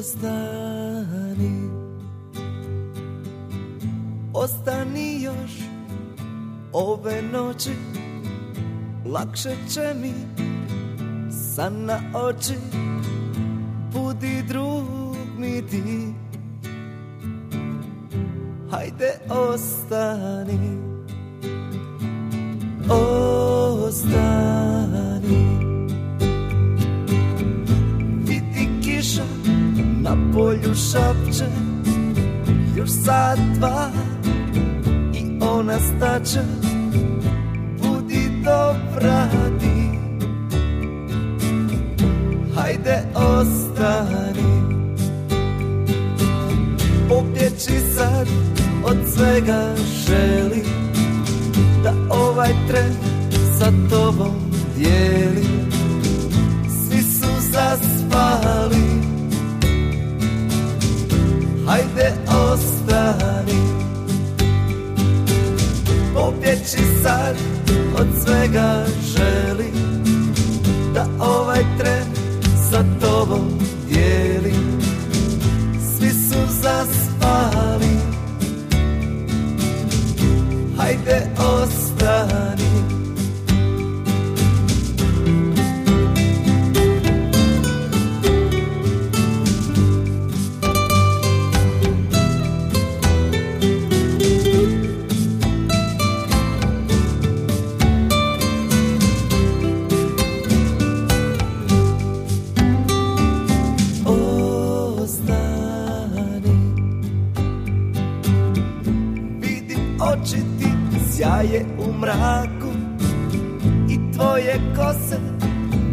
Ostani. Ostani još ove noći. Lakše će mi san na oči. Budi drug mi ti. Hajde ostani. Ostani na polju šapće Još sat dva i ona staće Budi dobra ti. Hajde ostani. Pobjeći sad od svega želi Da ovaj tren sa tobom dijeli Hajde ostani. Pobjeći sad od svega želi Da ovaj tren sa tobom dijeli. Svi su zaspali. Hajde ostani sjaje u mraku I tvoje kose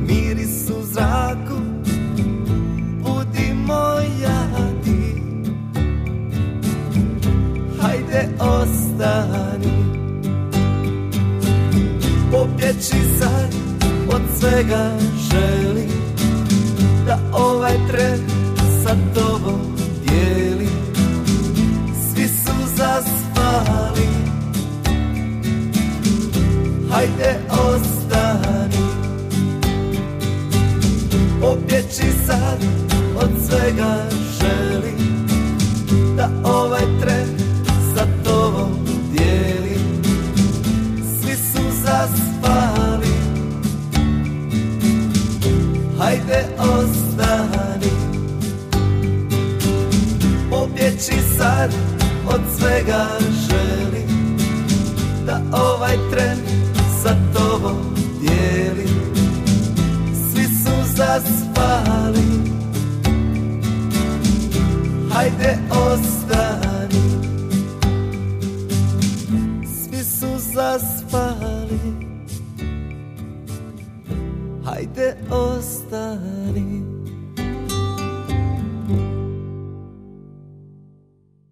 miris u zraku. Budi moja ti. Hajde ostani. Pobjeći sad od svega želim da ovaj tren sa tobom Hajde ostani. Pobjeći sad od svega želi Da ovaj tren sa tobom dijeli. Svi su zaspali. Hajde ostani. Pobjeći sad od svega želi Da ovaj tren sa tobom dijeli. Svi su zaspali. Hajde ostani. Svi su zaspali. Hajde ostani